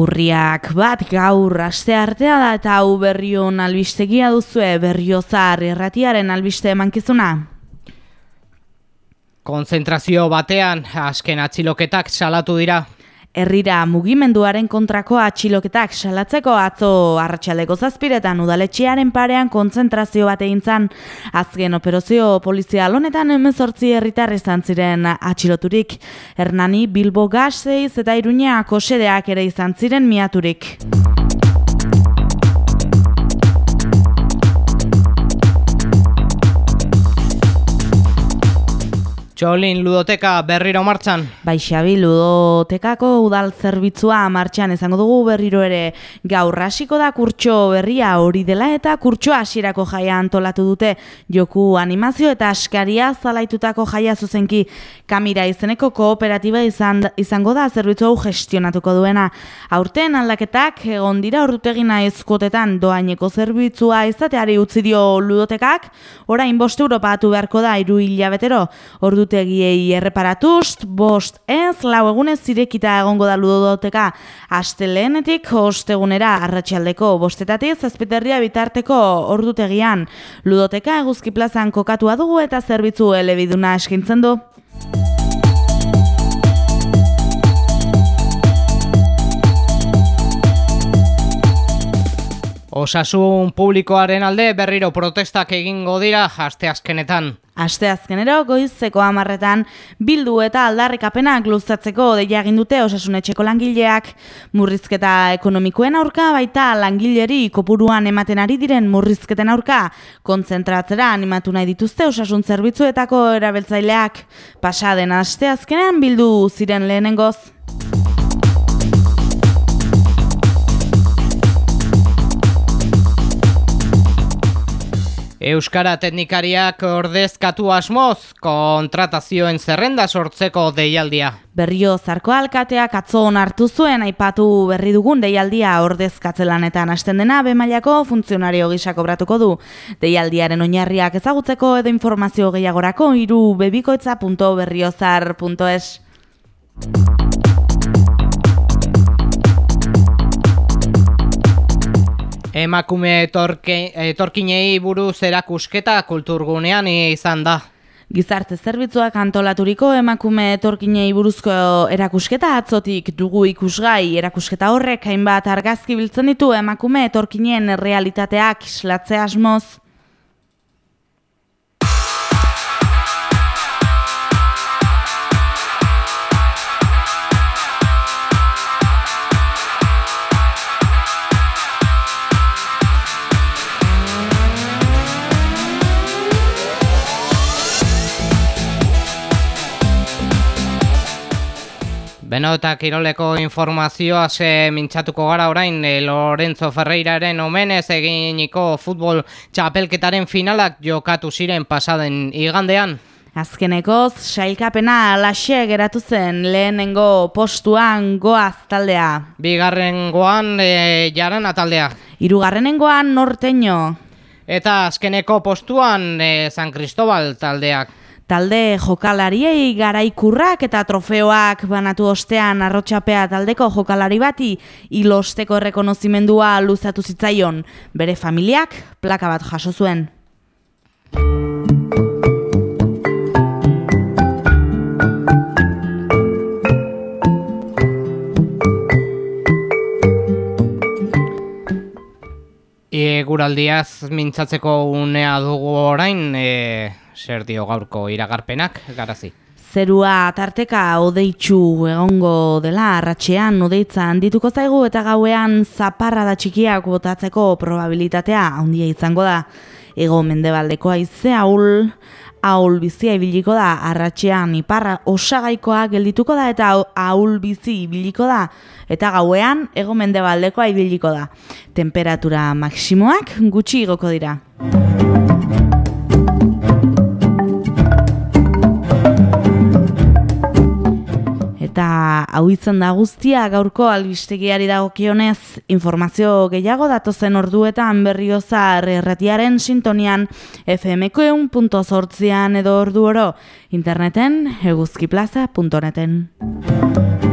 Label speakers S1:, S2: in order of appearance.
S1: Agurriak bat gaur aste artea da eta hau berrion albistegia duzue berriozar erratiaren albiste emankizuna.
S2: Konzentrazio batean asken atziloketak salatu dira.
S1: Herrira mugimenduaren kontrako atxiloketak salatzeko atzo arratsaldeko zazpiretan udaletxearen parean kontzentrazio bat egintzan. Azken operazio polizia honetan emezortzi herritar izan ziren atxiloturik. Hernani, Bilbo, Gazteiz eta Iruña kosedeak ere izan ziren miaturik.
S2: Txolin ludoteka berriro martxan.
S1: Bai, Xabi, ludotekako udal zerbitzua martxan izango dugu berriro ere gaur hasiko da kurtso berria hori dela eta kurtso hasierako jaia antolatu dute joku animazio eta askaria zalaitutako jaia zuzenki kamira izeneko kooperatiba izan, izango da zerbitzu hau gestionatuko duena. Aurten aldaketak egon dira ordutegina ezkotetan doaineko zerbitzua izateari utzi dio ludotekak, orain bost Europa beharko da iru hilabetero, ordu ordutegiei erreparatuz, bost ez, lau egunez zirekita egongo da ludoteka aste lehenetik, ostegunera arratsialdeko bostetatik, zazpiterria bitarteko ordutegian ludoteka eguzki plazan kokatua dugu eta zerbitzu elebiduna eskintzen du.
S2: Osasun publikoaren alde berriro protestak egingo dira aste azkenetan.
S1: Aste azkenero goizeko amarretan bildu eta aldarrikapenak luzatzeko deia egin dute osasunetxeko langileak murrizketa ekonomikoen aurka baita langileri kopuruan ematen ari diren murrizketen aurka kontzentratzera animatu nahi dituzte osasun zerbitzuetako erabiltzaileak pasaden aste azkenean bildu ziren lehenengoz.
S2: Euskara teknikariak ordezkatu asmoz kontratazioen zerrenda sortzeko deialdia.
S1: Berrio zarko alkateak atzo hartu zuen aipatu berri dugun deialdia ordezkatzelanetan hasten dena bemailako funtzionario gisa kobratuko du. Deialdiaren oinarriak ezagutzeko edo informazio gehiagorako iru bebikoitza.berriozar.es.
S2: Emakume etorkinei buruz erakusketa kulturgunean izan da.
S1: Gizarte zerbitzuak antolaturiko emakume etorkinei buruzko erakusketa atzotik dugu ikusgai erakusketa horrek hainbat argazki biltzen ditu emakume etorkinen realitateak islatze asmoz.
S2: Beno eta kiroleko informazioa ze mintzatuko gara orain e, Lorenzo Ferreiraren omenez eginiko futbol txapelketaren finalak jokatu ziren pasaden igandean.
S1: Azkenekoz, sailkapena alaxe geratu zen lehenengo postuan goaz taldea.
S2: Bigarren goan e, jaran ataldea.
S1: Irugarrenengoan norteño.
S2: Eta azkeneko postuan e, San Cristobal taldeak.
S1: Talde jokalariei garaikurrak eta trofeoak banatu ostean arrotxapea taldeko jokalari bati ilosteko errekonozimendua luzatu zitzaion. Bere familiak plaka bat jaso zuen.
S2: E, guraldiaz mintzatzeko unea dugu orain, e, zer dio gaurko iragarpenak, garazi?
S1: Zerua tarteka odeitzu egongo dela arratxean odeitza handituko zaigu eta gauean zaparra da txikiak botatzeko probabilitatea handia izango da. Ego mendebaldeko aize haul, haul bizia ibiliko da arratxean iparra osagaikoa geldituko da eta haul bizi ibiliko da eta gauean ego mendebaldekoa ibiliko da. Temperatura maksimoak gutxi igoko dira. Hau izan da guztia gaurko albistegiari dagokionez informazio gehiago datozen orduetan berriozar erratiaren sintonian fmko edo ordu oro interneten eguzkiplaza.neten.